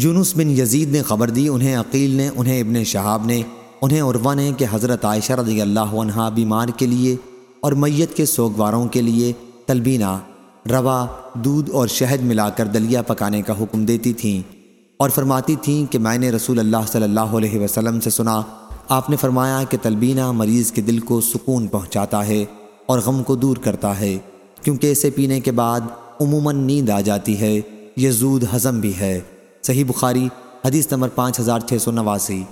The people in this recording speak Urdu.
یونس بن یزید نے خبر دی، انہیں عقیل نے، انہیں ابن شہاب نے، انہیں عروہ نے کہ حضرت عائشہ رضی اللہ عنہ بیمار کے لیے اور میت کے سوگواروں کے لیے تلبینہ، روا، دودھ اور شہد ملا کر دلیا پکانے کا حکم دیتی تھیں اور فرماتی تھیں کہ میں نے رسول اللہ صلی اللہ علیہ وسلم سے سنا، آپ نے فرمایا کہ تلبینہ مریض کے دل کو سکون پہنچاتا ہے اور غم کو دور کرتا ہے، کیونکہ اسے پینے کے بعد عموماً نیند آ جاتی ہے، یہ زود ہضم بھی ہے۔ صحیح بخاری حدیث نمبر پانچ ہزار چھ سو نواسی۔